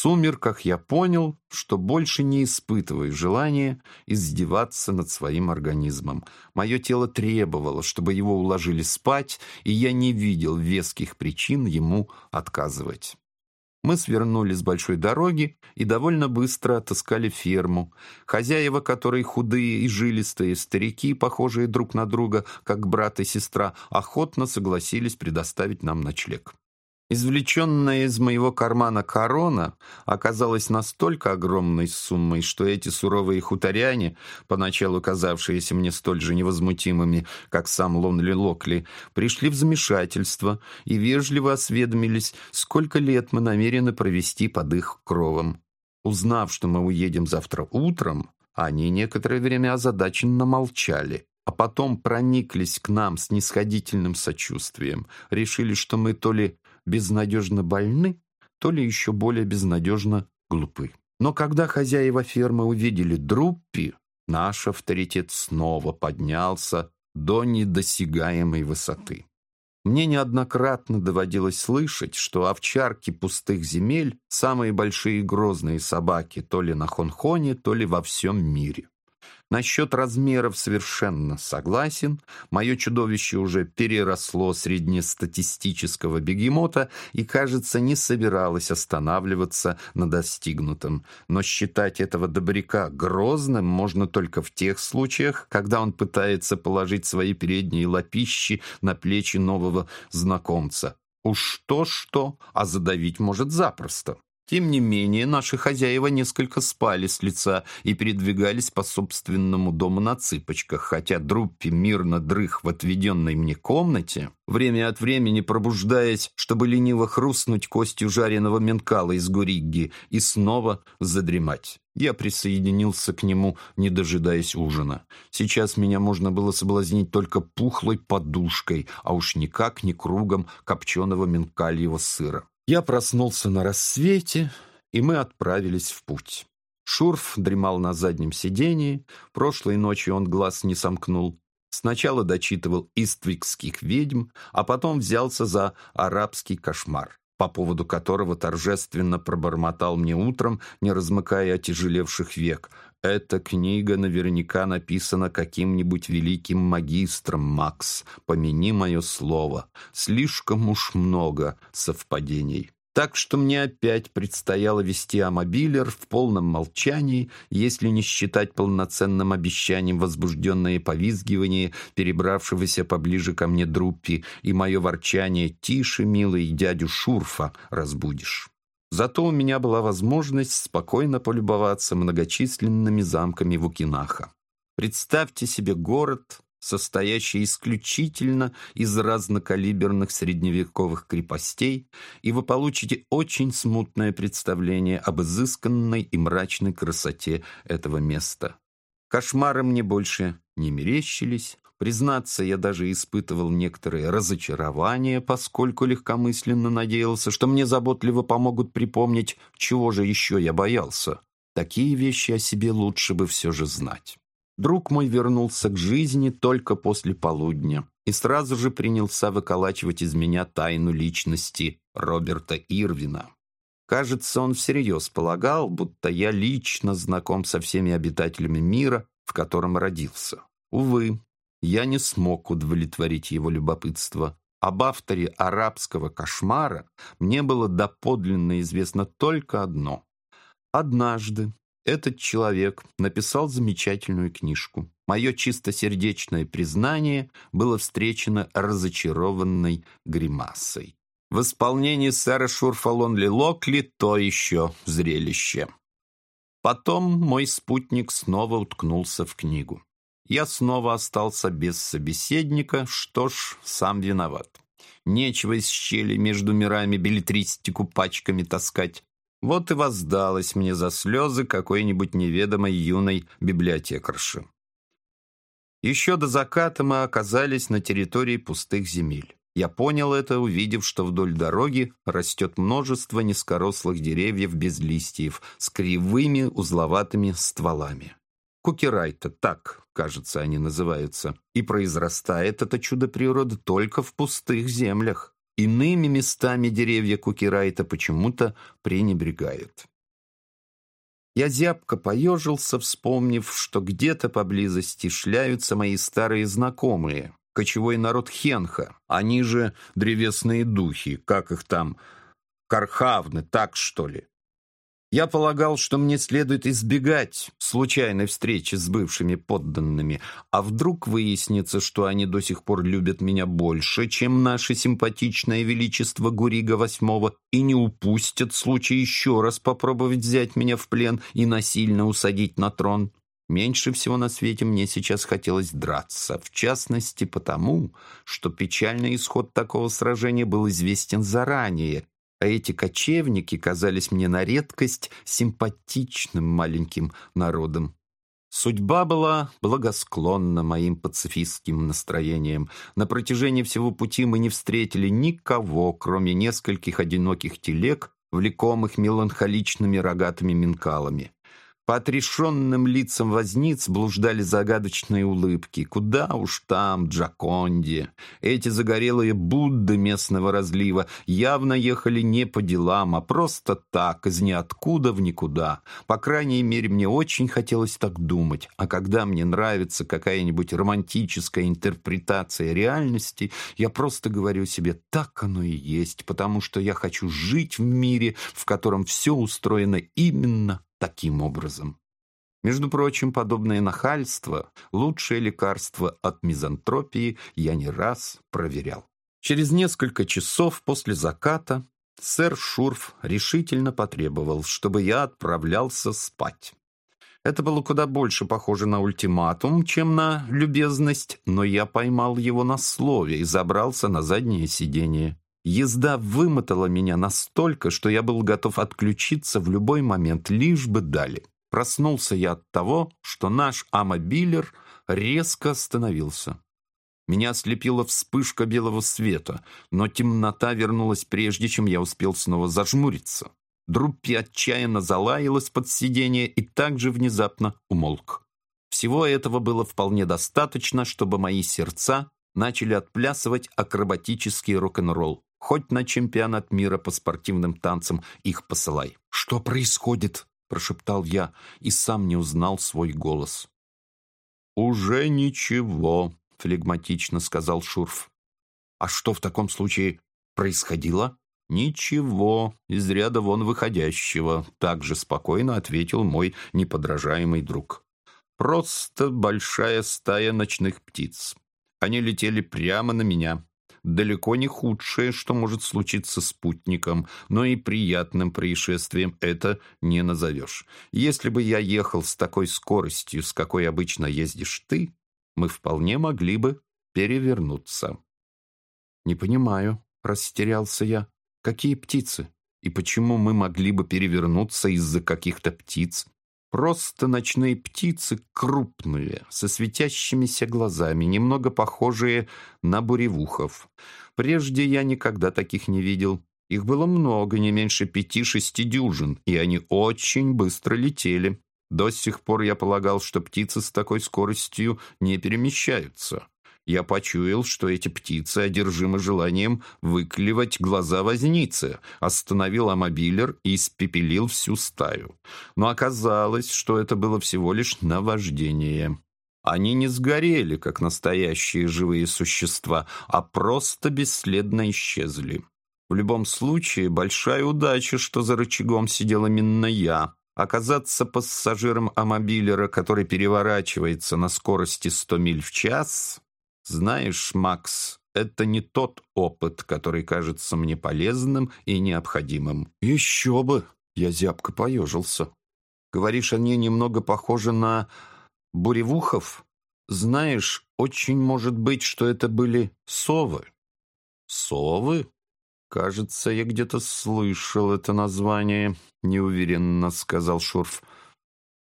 сумерках я понял, что больше не испытываю желания издеваться над своим организмом. Мое тело требовало, чтобы его уложили спать, и я не видел веских причин ему отказывать. Мы свернули с большой дороги и довольно быстро отыскали ферму. Хозяева, которые худые и жилистые, старики, похожие друг на друга, как брат и сестра, охотно согласились предоставить нам ночлег. Извлеченная из моего кармана корона оказалась настолько огромной суммой, что эти суровые хуторяне, поначалу казавшиеся мне столь же невозмутимыми, как сам Лонли Локли, пришли в замешательство и вежливо осведомились, сколько лет мы намерены провести под их кровом. Узнав, что мы уедем завтра утром, они некоторое время озадаченно молчали а потом прониклись к нам с нисходительным сочувствием, решили, что мы то ли безнадежно больны, то ли еще более безнадежно глупы. Но когда хозяева фермы увидели Друппи, наш авторитет снова поднялся до недосягаемой высоты. Мне неоднократно доводилось слышать, что овчарки пустых земель – самые большие грозные собаки то ли на Хонхоне, то ли во всем мире. Насчет размеров совершенно согласен. Мое чудовище уже переросло среднестатистического бегемота и, кажется, не собиралось останавливаться на достигнутом. Но считать этого добряка грозным можно только в тех случаях, когда он пытается положить свои передние лапищи на плечи нового знакомца. Уж то-что, а задавить может запросто. Тем не менее, наши хозяева несколько спали с лица и передвигались по собственному дому на цыпочках, хотя Друппи мирно дрых в отведенной мне комнате, время от времени пробуждаясь, чтобы лениво хрустнуть костью жареного менкала из гуригги и снова задремать. Я присоединился к нему, не дожидаясь ужина. Сейчас меня можно было соблазнить только пухлой подушкой, а уж никак не кругом копченого менкальего сыра. Я проснулся на рассвете, и мы отправились в путь. Шурф дремал на заднем сидении, прошлой ночью он глаз не сомкнул. Сначала дочитывал «Иствикских ведьм», а потом взялся за «Арабский кошмар», по поводу которого торжественно пробормотал мне утром, не размыкая отяжелевших век. Эта книга наверняка написана каким-нибудь великим магистром, Макс. Помяни мое слово. Слишком уж много совпадений. Так что мне опять предстояло вести амобилер в полном молчании, если не считать полноценным обещанием возбужденное повизгивание перебравшегося поближе ко мне Друппи и мое ворчание «Тише, милый, дядю Шурфа разбудишь». Зато у меня была возможность спокойно полюбоваться многочисленными замками Вукинаха. Представьте себе город, состоящий исключительно из разнокалиберных средневековых крепостей, и вы получите очень смутное представление об изысканной и мрачной красоте этого места. Кошмары мне больше не мерещились, Признаться, я даже испытывал некоторые разочарования, поскольку легкомысленно надеялся, что мне заботливо помогут припомнить, чего же еще я боялся. Такие вещи о себе лучше бы все же знать. Друг мой вернулся к жизни только после полудня и сразу же принялся выколачивать из меня тайну личности Роберта Ирвина. Кажется, он всерьез полагал, будто я лично знаком со всеми обитателями мира, в котором родился. Увы, я не смог удовлетворить его любопытство. Об авторе арабского кошмара мне было доподлинно известно только одно. Однажды этот человек написал замечательную книжку. Мое чистосердечное признание было встречено разочарованной гримасой. В исполнении сэра Шурфалонли Локли то еще зрелище. Потом мой спутник снова уткнулся в книгу. Я снова остался без собеседника, что ж, сам виноват. Нечего из щели между мирами билетристику пачками таскать. Вот и воздалось мне за слезы какой-нибудь неведомой юной библиотекарши. Еще до заката мы оказались на территории пустых земель. Я понял это, увидев, что вдоль дороги растет множество низкорослых деревьев без листьев с кривыми узловатыми стволами. Кукерайта, так, кажется, они называются. И произрастает это чудо природы только в пустых землях. Иными местами деревья Кукирайта почему-то пренебрегают. Я зябко поежился, вспомнив, что где-то поблизости шляются мои старые знакомые, кочевой народ Хенха, они же древесные духи, как их там, Кархавны, так что ли. Я полагал, что мне следует избегать случайной встречи с бывшими подданными, а вдруг выяснится, что они до сих пор любят меня больше, чем наше симпатичное величество Гурига VIII, и не упустят случай еще раз попробовать взять меня в плен и насильно усадить на трон. Меньше всего на свете мне сейчас хотелось драться, в частности потому, что печальный исход такого сражения был известен заранее, а эти кочевники казались мне на редкость симпатичным маленьким народом. Судьба была благосклонна моим пацифистским настроениям. На протяжении всего пути мы не встретили никого, кроме нескольких одиноких телег, влекомых меланхоличными рогатыми минкалами. По отрешенным лицам возниц блуждали загадочные улыбки. Куда уж там, Джаконди. Эти загорелые Будды местного разлива явно ехали не по делам, а просто так, из ниоткуда в никуда. По крайней мере, мне очень хотелось так думать. А когда мне нравится какая-нибудь романтическая интерпретация реальности, я просто говорю себе, так оно и есть, потому что я хочу жить в мире, в котором все устроено именно таким образом. Между прочим, подобное нахальство – лучшее лекарство от мизантропии я не раз проверял. Через несколько часов после заката сэр Шурф решительно потребовал, чтобы я отправлялся спать. Это было куда больше похоже на ультиматум, чем на любезность, но я поймал его на слове и забрался на заднее сиденье. Езда вымотала меня настолько, что я был готов отключиться в любой момент, лишь бы дали. Проснулся я от того, что наш амобилер резко остановился. Меня ослепила вспышка белого света, но темнота вернулась прежде, чем я успел снова зажмуриться. Друппи отчаянно залаялась под сиденье и также внезапно умолк. Всего этого было вполне достаточно, чтобы мои сердца начали отплясывать акробатический рок-н-ролл. Хоть на чемпионат мира по спортивным танцам их посылай. «Что происходит?» – прошептал я и сам не узнал свой голос. «Уже ничего», – флегматично сказал Шурф. «А что в таком случае происходило?» «Ничего, из ряда вон выходящего», — также спокойно ответил мой неподражаемый друг. «Просто большая стая ночных птиц. Они летели прямо на меня далеко не худшее, что может случиться спутником, но и приятным происшествием это не назовешь. Если бы я ехал с такой скоростью, с какой обычно ездишь ты, мы вполне могли бы перевернуться. «Не понимаю», — растерялся я. «Какие птицы? И почему мы могли бы перевернуться из-за каких-то птиц?» Просто ночные птицы крупные, со светящимися глазами, немного похожие на буревухов. Прежде я никогда таких не видел. Их было много, не меньше пяти-шести дюжин, и они очень быстро летели. До сих пор я полагал, что птицы с такой скоростью не перемещаются. Я почуял, что эти птицы одержимы желанием выклевать глаза возницы, остановил амобилер и испепелил всю стаю. Но оказалось, что это было всего лишь наваждение. Они не сгорели, как настоящие живые существа, а просто бесследно исчезли. В любом случае, большая удача, что за рычагом сидел именно я. Оказаться пассажиром амобилера, который переворачивается на скорости 100 миль в час, знаешь, Макс, это не тот опыт, который кажется мне полезным и необходимым. Еще бы! Я зябко поежился. Говоришь, они немного похожи на буревухов? Знаешь, очень может быть, что это были совы. Совы? Кажется, я где-то слышал это название, неуверенно сказал Шурф.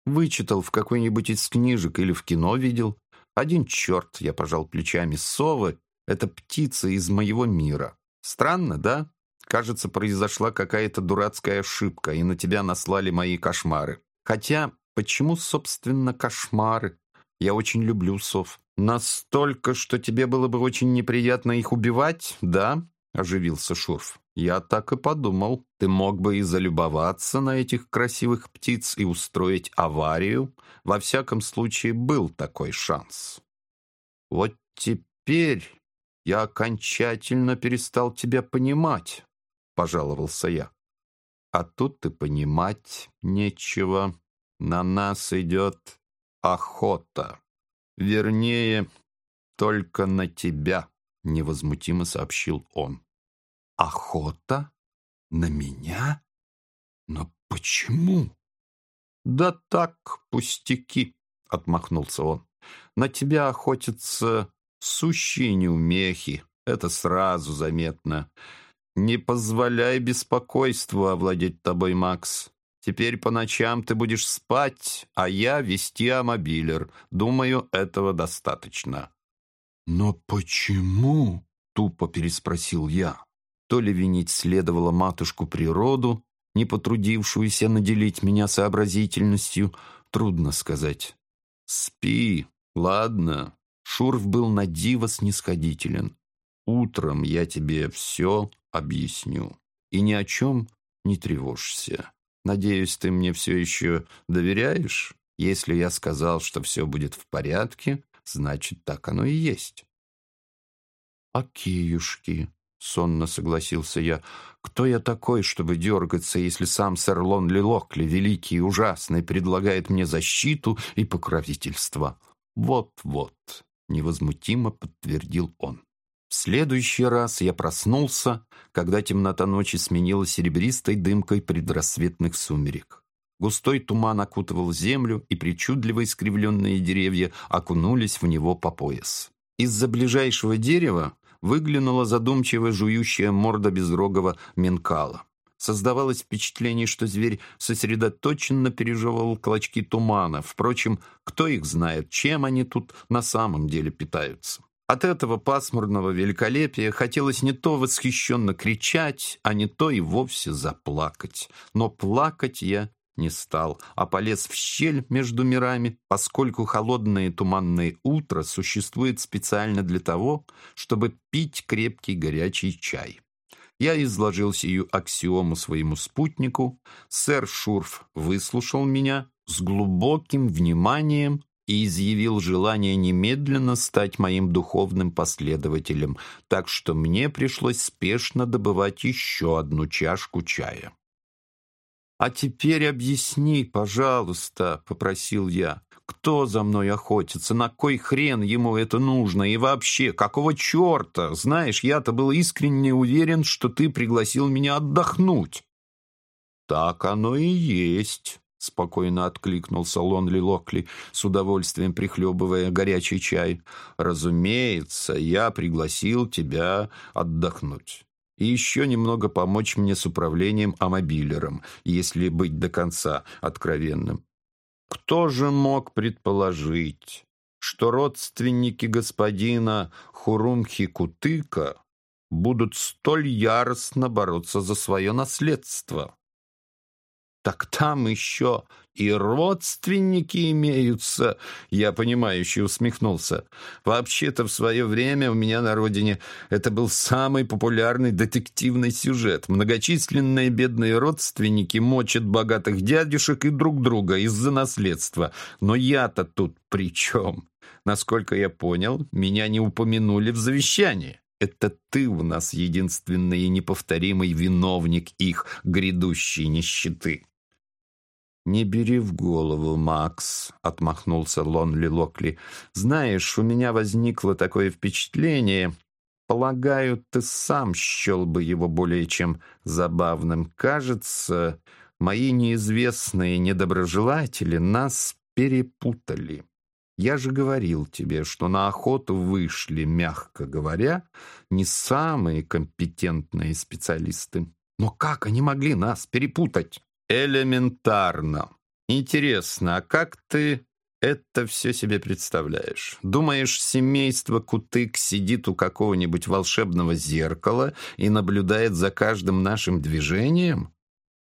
Вычитал в какой-нибудь из книжек или в кино видел. Один черт, я пожал плечами, совы — это птица из моего мира. Странно, да? Кажется, произошла какая-то дурацкая ошибка, и на тебя наслали мои кошмары. Хотя, почему, собственно, кошмары? Я очень люблю сов. Настолько, что тебе было бы очень неприятно их убивать, да? — оживился Шурф. «Я так и подумал. Ты мог бы и залюбоваться на этих красивых птиц и устроить аварию. Во всяком случае, был такой шанс. Вот теперь я окончательно перестал тебя понимать», — пожаловался я. «А тут и понимать нечего. На нас идет охота. Вернее, только на тебя». — невозмутимо сообщил он. «Охота? На меня? Но почему?» «Да так, пустяки», — отмахнулся он. «На тебя охотятся сущие неумехи, это сразу заметно. Не позволяй беспокойству овладеть тобой, Макс. Теперь по ночам ты будешь спать, а я вести амобилер. Думаю, этого достаточно». «Но почему?» — тупо переспросил я. То ли винить следовало матушку природу, не потрудившуюся наделить меня сообразительностью, трудно сказать. «Спи, ладно». Шурф был на диво снисходителен. «Утром я тебе все объясню. И ни о чем не тревожься. Надеюсь, ты мне все еще доверяешь? Если я сказал, что все будет в порядке, значит, так оно и есть. «Океюшки», — сонно согласился я, — «кто я такой, чтобы дергаться, если сам сэр Лонли Локли, великий и ужасный, предлагает мне защиту и покровительство?» «Вот-вот», — невозмутимо подтвердил он. В следующий раз я проснулся, когда темнота ночи сменила серебристой дымкой предрассветных сумерек. Густой туман окутывал землю, и причудливо искривленные деревья окунулись в него по пояс. Из-за ближайшего дерева выглянула задумчиво жующая морда безрогого менкала. Создавалось впечатление, что зверь сосредоточенно пережевывал клочки тумана. Впрочем, кто их знает, чем они тут на самом деле питаются. От этого пасмурного великолепия хотелось не то восхищенно кричать, а не то и вовсе заплакать. Но плакать я не стал, а полез в щель между мирами, поскольку холодное туманное утро существует специально для того, чтобы пить крепкий горячий чай. Я изложил сию аксиому своему спутнику, сэр Шурф выслушал меня с глубоким вниманием и изъявил желание немедленно стать моим духовным последователем, так что мне пришлось спешно добывать еще одну чашку чая. «А теперь объясни, пожалуйста», — попросил я, «кто за мной охотится, на кой хрен ему это нужно и вообще, какого черта? Знаешь, я-то был искренне уверен, что ты пригласил меня отдохнуть». «Так оно и есть», — спокойно откликнулся Лонли Локли, с удовольствием прихлебывая горячий чай. «Разумеется, я пригласил тебя отдохнуть и еще немного помочь мне с управлением амобилером, если быть до конца откровенным. Кто же мог предположить, что родственники господина Хурумхи-Кутыка будут столь яростно бороться за свое наследство? Так там еще и родственники имеются, я понимающе усмехнулся. Вообще-то в свое время у меня на родине это был самый популярный детективный сюжет. Многочисленные бедные родственники мочат богатых дядюшек и друг друга из-за наследства. Но я-то тут при чем? Насколько я понял, меня не упомянули в завещании. Это ты у нас единственный и неповторимый виновник их грядущей нищеты. «Не бери в голову, Макс», — отмахнулся Лонли Локли. «Знаешь, у меня возникло такое впечатление. Полагаю, ты сам счел бы его более чем забавным. Кажется, мои неизвестные недоброжелатели нас перепутали. Я же говорил тебе, что на охоту вышли, мягко говоря, не самые компетентные специалисты. Но как они могли нас перепутать?» Элементарно. Интересно, а как ты это все себе представляешь? Думаешь, семейство Кутык сидит у какого-нибудь волшебного зеркала и наблюдает за каждым нашим движением?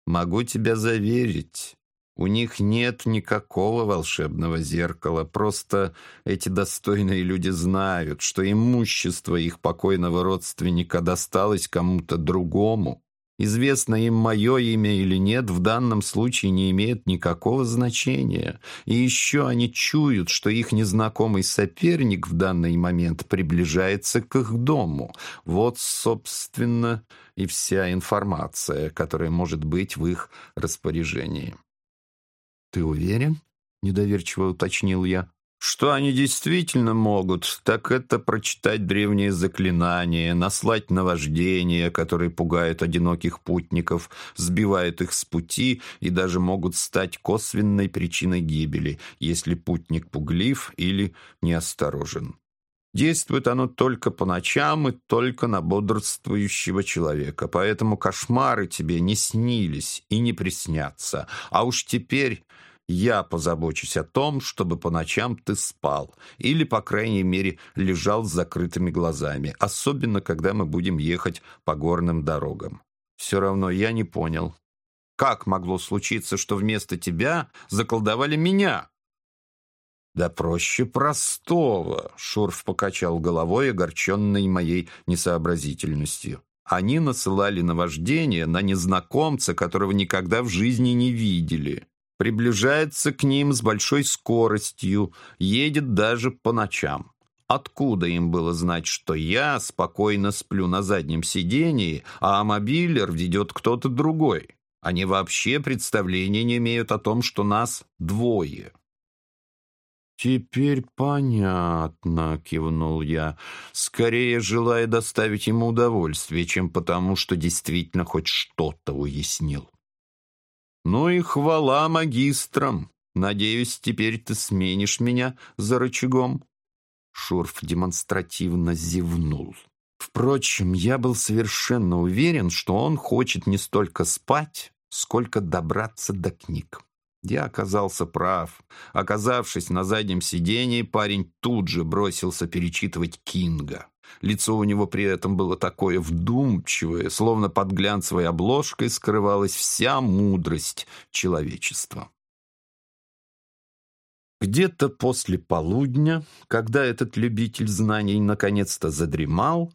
Могу тебя заверить, У них нет никакого волшебного зеркала, просто эти достойные люди знают, что имущество их покойного родственника досталось кому-то другому. Известно им мое имя или нет, в данном случае не имеет никакого значения. И еще они чуют, что их незнакомый соперник в данный момент приближается к их дому. Вот, собственно, и вся информация, которая может быть в их распоряжении. «Ты уверен?» — недоверчиво уточнил я. Что они действительно могут, так это прочитать древние заклинания, наслать наваждения, которые пугают одиноких путников, сбивают их с пути и даже могут стать косвенной причиной гибели, если путник пуглив или неосторожен. Действует оно только по ночам и только на бодрствующего человека, поэтому кошмары тебе не снились и не приснятся. А уж теперь я позабочусь о том, чтобы по ночам ты спал или, по крайней мере, лежал с закрытыми глазами, особенно когда мы будем ехать по горным дорогам. Все равно я не понял, как могло случиться, что вместо тебя заколдовали меня? Да проще простого, Шурф покачал головой, огорченный моей несообразительностью. Они насылали наваждение на незнакомца, которого никогда в жизни не видели приближается к ним с большой скоростью, едет даже по ночам. Откуда им было знать, что я спокойно сплю на заднем сидении, а мобилер ведет кто-то другой? Они вообще представления не имеют о том, что нас двое. «Теперь понятно», — кивнул я, скорее желая доставить ему удовольствие, чем потому, что действительно хоть что-то уяснил. «Ну и хвала магистрам! Надеюсь, теперь ты сменишь меня за рычагом?» Шурф демонстративно зевнул. Впрочем, я был совершенно уверен, что он хочет не столько спать, сколько добраться до книг. Я оказался прав. Оказавшись на заднем сидении, парень тут же бросился перечитывать Кинга. Лицо у него при этом было такое вдумчивое, словно под глянцевой обложкой скрывалась вся мудрость человечества. Где-то после полудня, когда этот любитель знаний наконец-то задремал,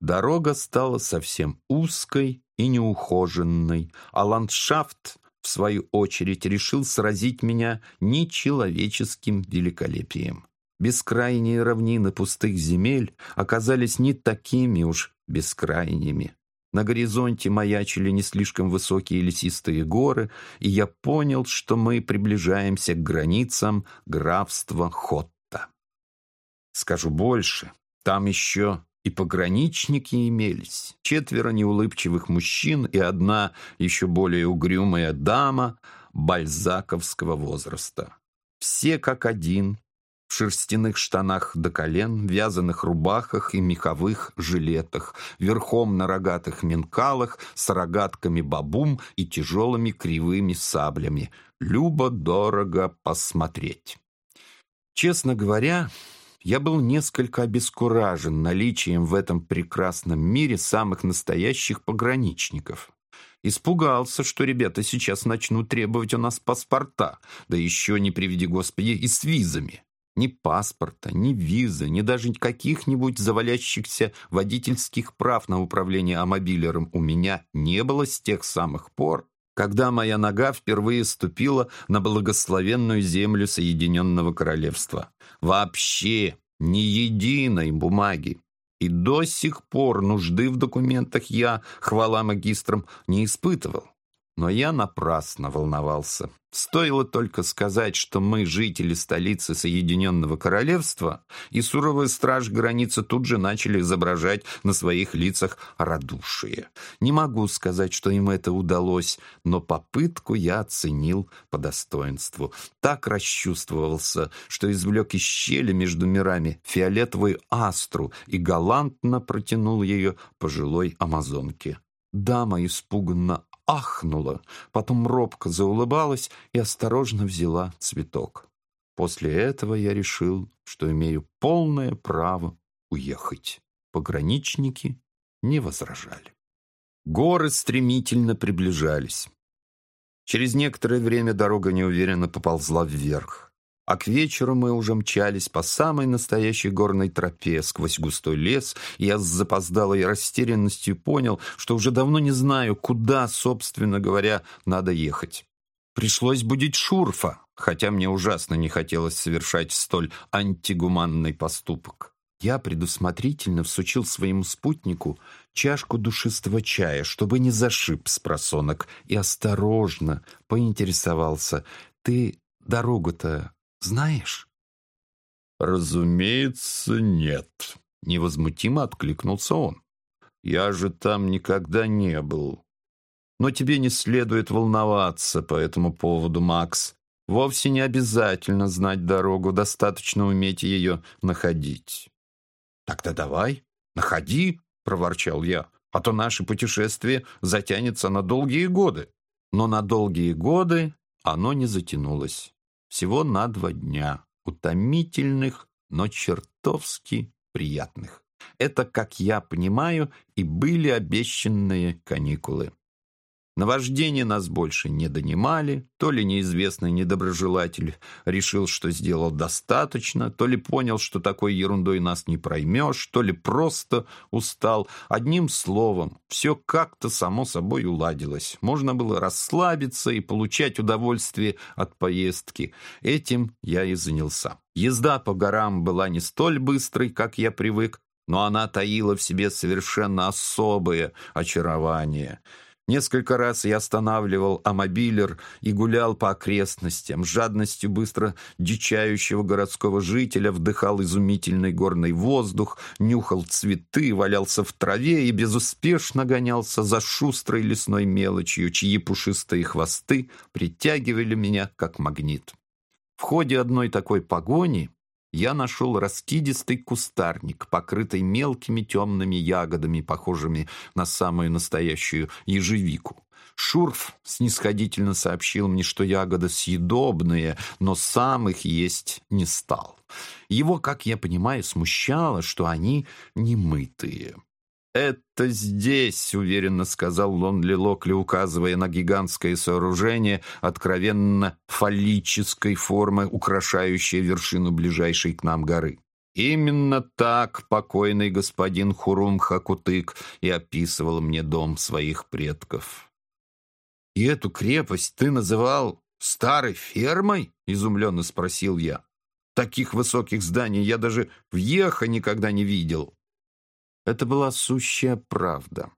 дорога стала совсем узкой и неухоженной, а ландшафт, в свою очередь, решил сразить меня нечеловеческим великолепием. Бескрайние равнины пустых земель оказались не такими уж бескрайними. На горизонте маячили не слишком высокие лесистые горы, и я понял, что мы приближаемся к границам графства Хотта. Скажу больше, там еще и пограничники имелись. Четверо неулыбчивых мужчин и одна еще более угрюмая дама бальзаковского возраста. Все как один в шерстяных штанах до колен, вязаных рубахах и меховых жилетах, верхом на рогатых минкалах с рогатками бабум и тяжелыми кривыми саблями. Любо-дорого посмотреть. Честно говоря, я был несколько обескуражен наличием в этом прекрасном мире самых настоящих пограничников. Испугался, что ребята сейчас начнут требовать у нас паспорта, да еще, не приведи Господи, и с визами. Ни паспорта, ни визы, ни даже каких-нибудь завалящихся водительских прав на управление амобилером у меня не было с тех самых пор, когда моя нога впервые ступила на благословенную землю Соединенного Королевства. Вообще ни единой бумаги. И до сих пор нужды в документах я, хвала магистрам, не испытывал. Но я напрасно волновался. Стоило только сказать, что мы жители столицы Соединенного Королевства, и суровая страж границы тут же начали изображать на своих лицах радушие. Не могу сказать, что им это удалось, но попытку я оценил по достоинству. Так расчувствовался, что извлек из щели между мирами фиолетовую астру и галантно протянул ее пожилой амазонке. Дама испуганно ахнула, потом робко заулыбалась и осторожно взяла цветок. После этого я решил, что имею полное право уехать. Пограничники не возражали. Горы стремительно приближались. Через некоторое время дорога неуверенно поползла вверх. А к вечеру мы уже мчались по самой настоящей горной тропе сквозь густой лес, и я с запоздалой растерянностью понял, что уже давно не знаю, куда, собственно говоря, надо ехать. Пришлось будить Шурфа, хотя мне ужасно не хотелось совершать столь антигуманный поступок. Я предусмотрительно всучил своему спутнику чашку душистого чая, чтобы не зашиб с просонок, и осторожно поинтересовался. «Ты дорогу-то знаешь?» «Разумеется, нет», — невозмутимо откликнулся он. «Я же там никогда не был. Но тебе не следует волноваться по этому поводу, Макс. Вовсе не обязательно знать дорогу, достаточно уметь ее находить». «Тогда давай, находи», — проворчал я, «а то наше путешествие затянется на долгие годы». Но на долгие годы оно не затянулось. Всего на два дня, утомительных, но чертовски приятных. Это, как я понимаю, и были обещанные каникулы. Наваждение нас больше не донимали, то ли неизвестный недоброжелатель решил, что сделал достаточно, то ли понял, что такой ерундой нас не проймешь, то ли просто устал. Одним словом, все как-то само собой уладилось. Можно было расслабиться и получать удовольствие от поездки. Этим я и занялся. Езда по горам была не столь быстрой, как я привык, но она таила в себе совершенно особое очарование — Несколько раз я останавливал амобилер и гулял по окрестностям, с жадностью быстро дичающего городского жителя вдыхал изумительный горный воздух, нюхал цветы, валялся в траве и безуспешно гонялся за шустрой лесной мелочью, чьи пушистые хвосты притягивали меня как магнит. В ходе одной такой погони я нашел раскидистый кустарник, покрытый мелкими темными ягодами, похожими на самую настоящую ежевику. Шурф снисходительно сообщил мне, что ягоды съедобные, но сам их есть не стал. Его, как я понимаю, смущало, что они немытые. «Это здесь», — уверенно сказал Лонли Локли, указывая на гигантское сооружение откровенно фаллической формы, украшающее вершину ближайшей к нам горы. Именно так покойный господин Хурум Хакутык и описывал мне дом своих предков. «И эту крепость ты называл старой фермой?» — изумленно спросил я. «Таких высоких зданий я даже в Ехо никогда не видел». Это была сущая правда.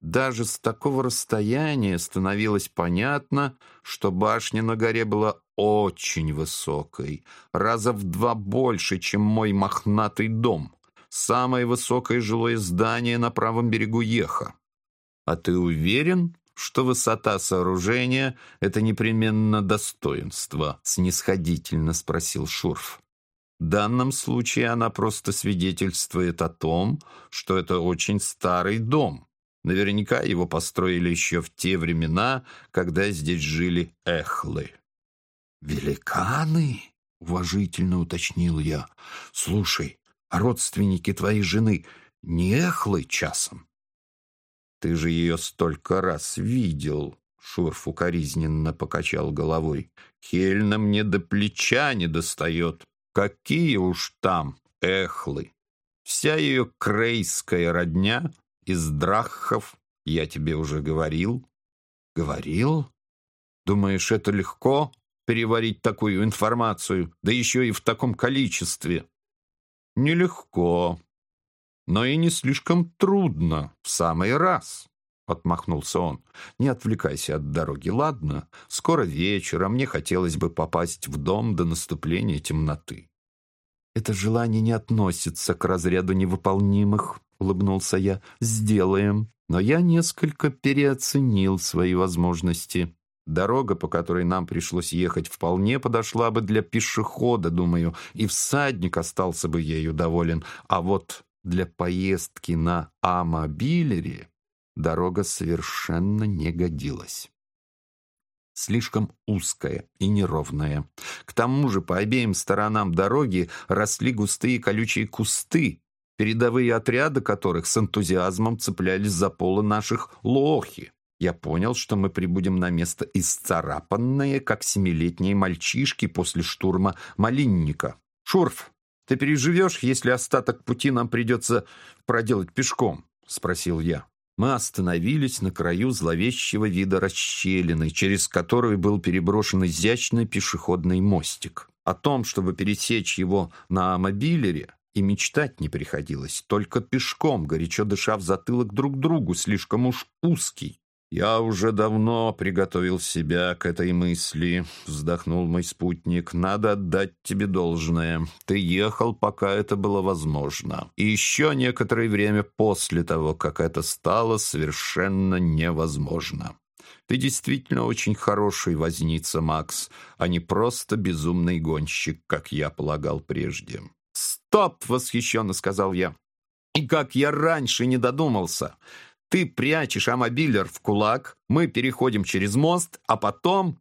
Даже с такого расстояния становилось понятно, что башня на горе была очень высокой, раза в два больше, чем мой мохнатый дом, самое высокое жилое здание на правом берегу Еха. А ты уверен, что высота сооружения — это непременно достоинство? Снисходительно спросил Шурф. В данном случае она просто свидетельствует о том, что это очень старый дом. Наверняка его построили еще в те времена, когда здесь жили эхлы. «Великаны?» — уважительно уточнил я. «Слушай, а родственники твоей жены не эхлы часом?» «Ты же ее столько раз видел», — Шурф укоризненно покачал головой. «Хельна мне до плеча не достает». Какие уж там эхлы! Вся ее крейская родня из драххов, я тебе уже говорил. Говорил? Думаешь, это легко переварить такую информацию, да еще и в таком количестве? Нелегко, но и не слишком трудно в самый раз. — отмахнулся он. «Не отвлекайся от дороги, ладно? Скоро вечер, а мне хотелось бы попасть в дом до наступления темноты». «Это желание не относится к разряду невыполнимых», — улыбнулся я. «Сделаем». Но я несколько переоценил свои возможности. Дорога, по которой нам пришлось ехать, вполне подошла бы для пешехода, думаю, и всадник остался бы ею доволен. А вот для поездки на амобилере дорога совершенно не годилась. Слишком узкая и неровная. К тому же по обеим сторонам дороги росли густые колючие кусты, передовые отряды которых с энтузиазмом цеплялись за полы наших лохи. Я понял, что мы прибудем на место исцарапанные, как семилетние мальчишки после штурма малинника. «Шурф, ты переживешь, если остаток пути нам придется проделать пешком?» — спросил я. Мы остановились на краю зловещего вида расщелины, через которую был переброшен изящный пешеходный мостик. О том, чтобы пересечь его на мобилере, и мечтать не приходилось, только пешком, горячо дыша в затылок друг другу, слишком уж узкий. «Я уже давно приготовил себя к этой мысли», — вздохнул мой спутник. «Надо отдать тебе должное. Ты ехал, пока это было возможно. И еще некоторое время после того, как это стало совершенно невозможно. Ты действительно очень хороший возница, Макс, а не просто безумный гонщик, как я полагал прежде». «Стоп!» — восхищенно сказал я. «И как я раньше не додумался!» Ты прячешь амобилер в кулак, мы переходим через мост, а потом...»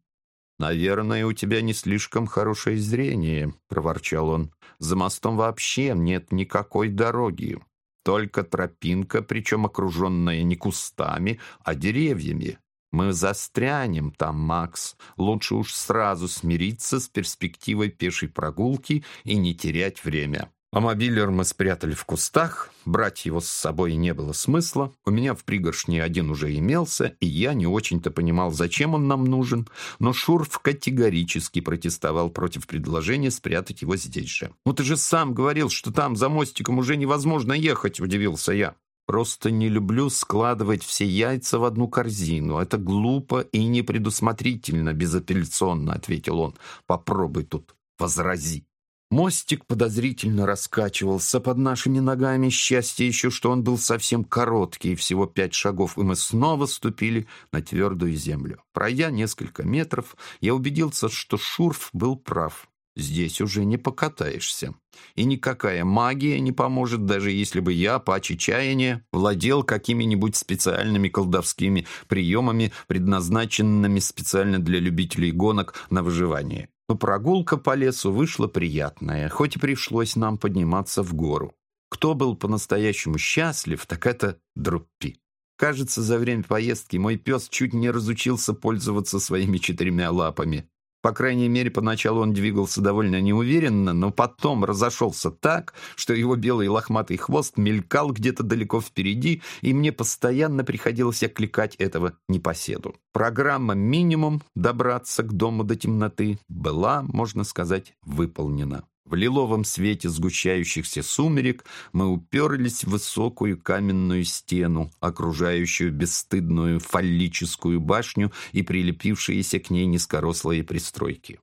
«Наверное, у тебя не слишком хорошее зрение», — проворчал он. «За мостом вообще нет никакой дороги. Только тропинка, причем окруженная не кустами, а деревьями. Мы застрянем там, Макс. Лучше уж сразу смириться с перспективой пешей прогулки и не терять время». А мобилер мы спрятали в кустах, брать его с собой не было смысла. У меня в пригоршне один уже имелся, и я не очень-то понимал, зачем он нам нужен, но Шурф категорически протестовал против предложения спрятать его здесь же. «Ну ты же сам говорил, что там за мостиком уже невозможно ехать», — удивился я. «Просто не люблю складывать все яйца в одну корзину. Это глупо и непредусмотрительно», — безапелляционно ответил он. «Попробуй тут возрази». Мостик подозрительно раскачивался под нашими ногами. Счастье еще, что он был совсем короткий, всего пять шагов, и мы снова ступили на твердую землю. Пройдя несколько метров, я убедился, что Шурф был прав. Здесь уже не покатаешься. И никакая магия не поможет, даже если бы я, паче чаяния, владел какими-нибудь специальными колдовскими приемами, предназначенными специально для любителей гонок на выживание. Но прогулка по лесу вышла приятная, хоть и пришлось нам подниматься в гору. Кто был по-настоящему счастлив, так это Друппи. Кажется, за время поездки мой пес чуть не разучился пользоваться своими четырьмя лапами. По крайней мере, поначалу он двигался довольно неуверенно, но потом разошелся так, что его белый лохматый хвост мелькал где-то далеко впереди, и мне постоянно приходилось окликать этого непоседу. Программа «Минимум» добраться к дому до темноты была, можно сказать, выполнена. В лиловом свете сгущающихся сумерек мы уперлись в высокую каменную стену, окружающую бесстыдную фаллическую башню и прилепившиеся к ней низкорослые пристройки.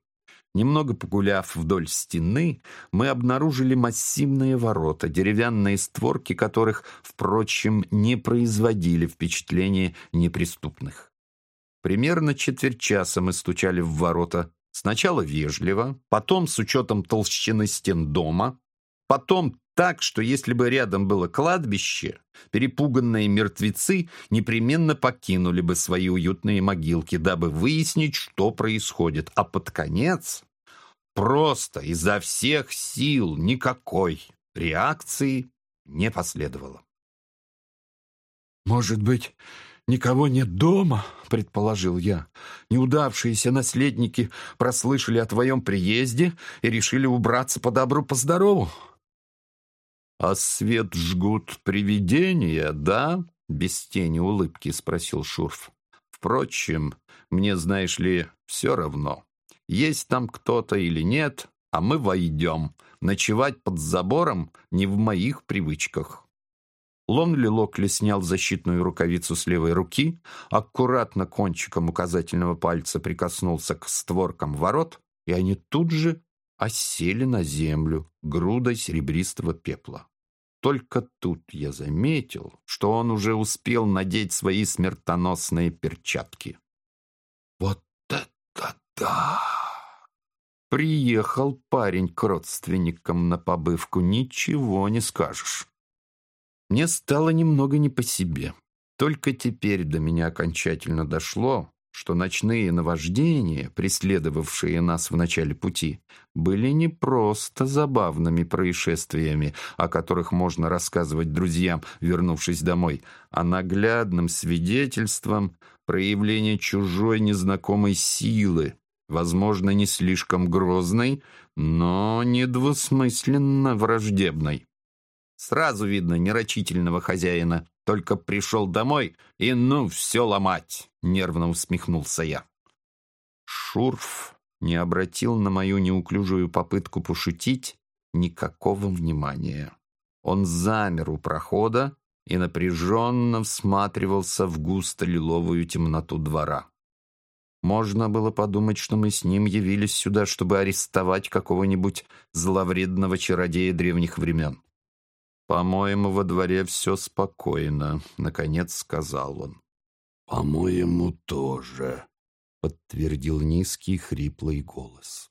Немного погуляв вдоль стены, мы обнаружили массивные ворота, деревянные створки которых, впрочем, не производили впечатления неприступных. Примерно четверть часа мы стучали в ворота, Сначала вежливо, потом с учетом толщины стен дома, потом так, что если бы рядом было кладбище, перепуганные мертвецы непременно покинули бы свои уютные могилки, дабы выяснить, что происходит. А под конец просто изо всех сил никакой реакции не последовало. «Может быть, «Никого нет дома», — предположил я. «Неудавшиеся наследники прослышали о твоем приезде и решили убраться по добру, по здорову». «А свет жгут привидения, да?» — без тени улыбки спросил Шурф. «Впрочем, мне, знаешь ли, все равно. Есть там кто-то или нет, а мы войдем. Ночевать под забором не в моих привычках». Лонли Локли снял защитную рукавицу с левой руки, аккуратно кончиком указательного пальца прикоснулся к створкам ворот, и они тут же осели на землю грудой серебристого пепла. Только тут я заметил, что он уже успел надеть свои смертоносные перчатки. «Вот это да!» Приехал парень к родственникам на побывку, ничего не скажешь. Мне стало немного не по себе. Только теперь до меня окончательно дошло, что ночные наваждения, преследовавшие нас в начале пути, были не просто забавными происшествиями, о которых можно рассказывать друзьям, вернувшись домой, а наглядным свидетельством проявления чужой незнакомой силы, возможно, не слишком грозной, но недвусмысленно враждебной. Сразу видно нерочительного хозяина, только пришел домой и ну все ломать, нервно усмехнулся я. Шурф не обратил на мою неуклюжую попытку пошутить никакого внимания. Он замер у прохода и напряженно всматривался в густо-лиловую темноту двора. Можно было подумать, что мы с ним явились сюда, чтобы арестовать какого-нибудь зловредного чародея древних времен. «По-моему, во дворе все спокойно», — наконец сказал он. «По-моему, тоже», — подтвердил низкий хриплый голос.